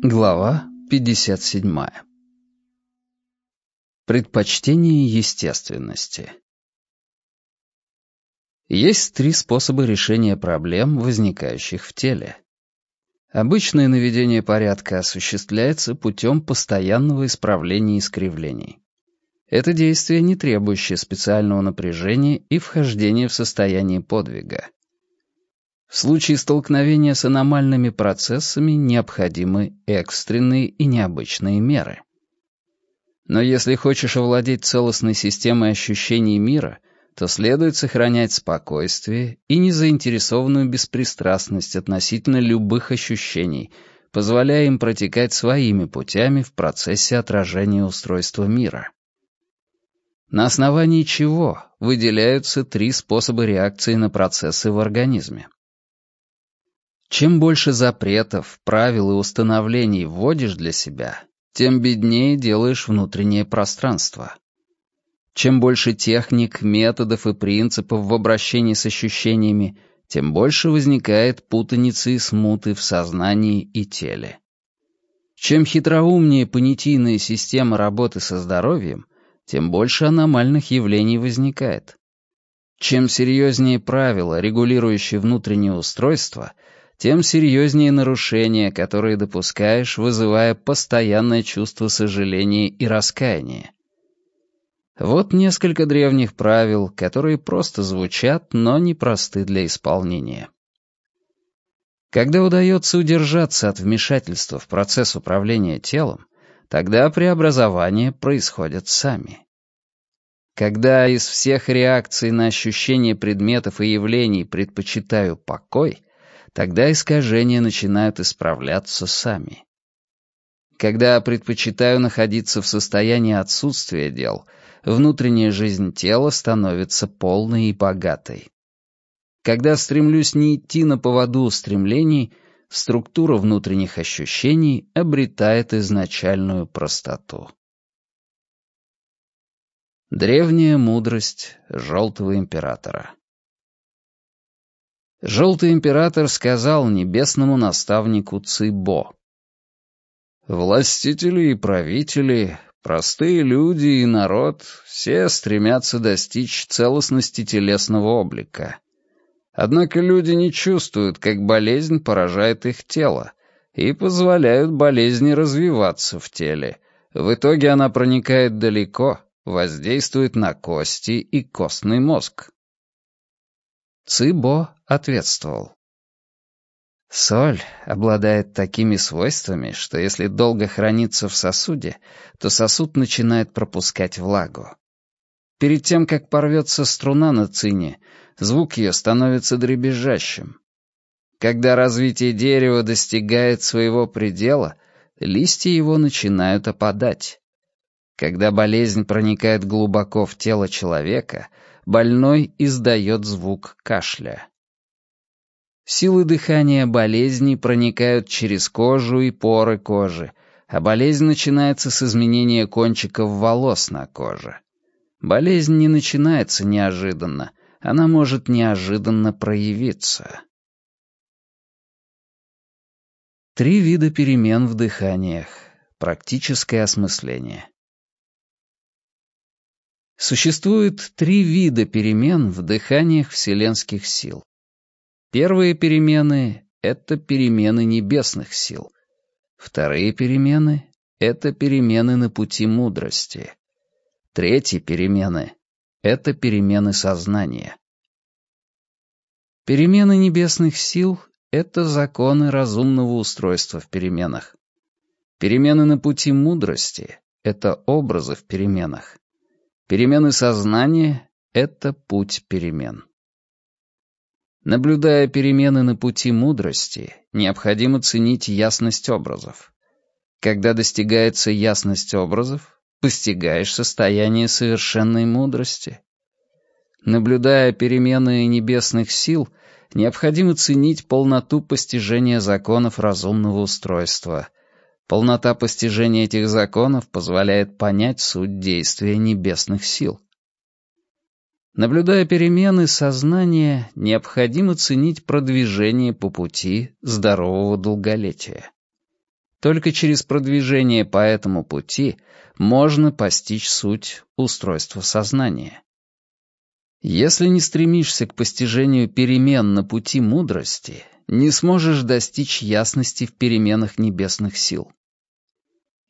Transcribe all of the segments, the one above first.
Глава 57. Предпочтение естественности. Есть три способа решения проблем, возникающих в теле. Обычное наведение порядка осуществляется путем постоянного исправления искривлений. Это действие, не требующее специального напряжения и вхождения в состояние подвига. В случае столкновения с аномальными процессами необходимы экстренные и необычные меры. Но если хочешь овладеть целостной системой ощущений мира, то следует сохранять спокойствие и незаинтересованную беспристрастность относительно любых ощущений, позволяя им протекать своими путями в процессе отражения устройства мира. На основании чего выделяются три способа реакции на процессы в организме. Чем больше запретов, правил и установлений вводишь для себя, тем беднее делаешь внутреннее пространство. Чем больше техник, методов и принципов в обращении с ощущениями, тем больше возникает путаницы и смуты в сознании и теле. Чем хитроумнее понятийная система работы со здоровьем, тем больше аномальных явлений возникает. Чем серьезнее правила, регулирующие внутреннее устройство — тем серьезнее нарушения, которые допускаешь, вызывая постоянное чувство сожаления и раскаяния. Вот несколько древних правил, которые просто звучат, но не просты для исполнения. Когда удается удержаться от вмешательства в процесс управления телом, тогда преобразования происходят сами. Когда из всех реакций на ощущение предметов и явлений предпочитаю покой — тогда искажения начинают исправляться сами. Когда предпочитаю находиться в состоянии отсутствия дел, внутренняя жизнь тела становится полной и богатой. Когда стремлюсь не идти на поводу устремлений, структура внутренних ощущений обретает изначальную простоту. Древняя мудрость Желтого Императора Желтый император сказал небесному наставнику Цибо. «Властители и правители, простые люди и народ — все стремятся достичь целостности телесного облика. Однако люди не чувствуют, как болезнь поражает их тело, и позволяют болезни развиваться в теле. В итоге она проникает далеко, воздействует на кости и костный мозг. Цибо ответствовал. Соль обладает такими свойствами, что если долго хранится в сосуде, то сосуд начинает пропускать влагу. Перед тем, как порвется струна на цине, звук ее становится дребезжащим. Когда развитие дерева достигает своего предела, листья его начинают опадать. Когда болезнь проникает глубоко в тело человека — больной издает звук кашля. Силы дыхания болезни проникают через кожу и поры кожи, а болезнь начинается с изменения кончиков волос на коже. Болезнь не начинается неожиданно, она может неожиданно проявиться. Три вида перемен в дыханиях. Практическое осмысление. Существует три вида перемен в дыханиях вселенских сил. Первые перемены — это перемены небесных сил. Вторые перемены — это перемены на пути мудрости. Третьи перемены — это перемены сознания. Перемены небесных сил — это законы разумного устройства в переменах. Перемены на пути мудрости — это образы в переменах. Перемены сознания — это путь перемен. Наблюдая перемены на пути мудрости, необходимо ценить ясность образов. Когда достигается ясность образов, постигаешь состояние совершенной мудрости. Наблюдая перемены небесных сил, необходимо ценить полноту постижения законов разумного устройства, Полнота постижения этих законов позволяет понять суть действия небесных сил. Наблюдая перемены сознания, необходимо ценить продвижение по пути здорового долголетия. Только через продвижение по этому пути можно постичь суть устройства сознания. Если не стремишься к постижению перемен на пути мудрости, не сможешь достичь ясности в переменах небесных сил.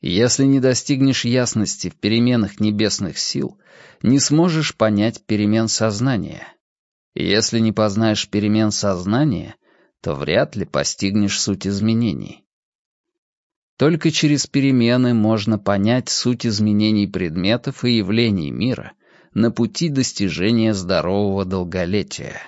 Если не достигнешь ясности в переменах небесных сил, не сможешь понять перемен сознания. Если не познаешь перемен сознания, то вряд ли постигнешь суть изменений. Только через перемены можно понять суть изменений предметов и явлений мира на пути достижения здорового долголетия.